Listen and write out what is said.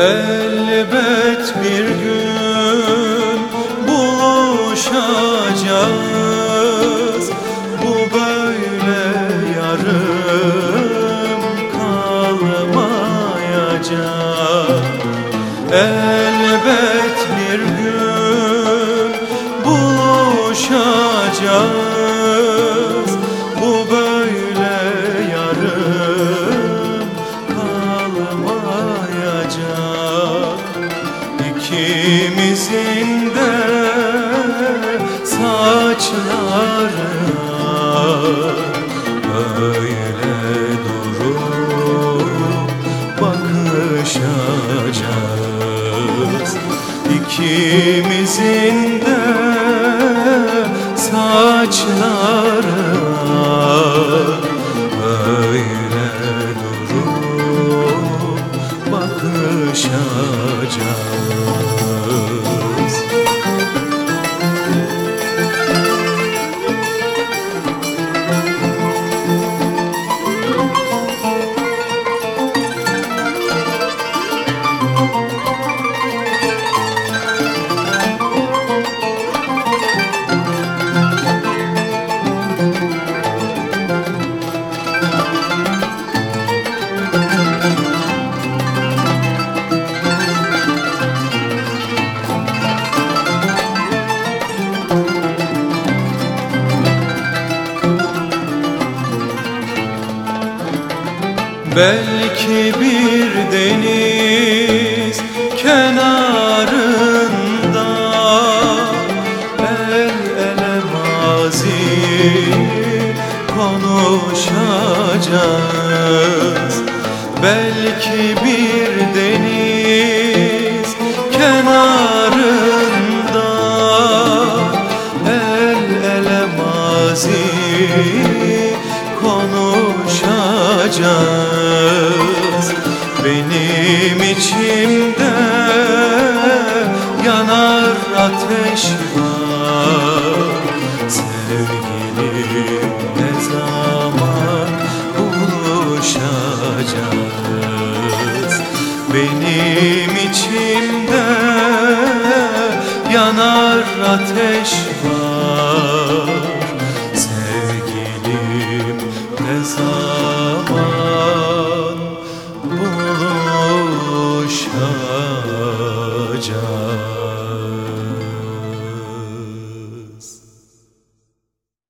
Elbet bir gün buluşacağız. Bu böyle yarım kalmayacak. Elbet bir gün buluşacağız İkimizin de saçları Böyle durup bakışacağız Belki bir deniz kenarında El ele mazi konuşacağız. Belki bir deniz kenarında El ele mazi Benim içimde yanar ateş var. Sevgilim ne zaman buluşacağız? Benim içimde yanar ateş var. Sevgilim ne zaman Oh.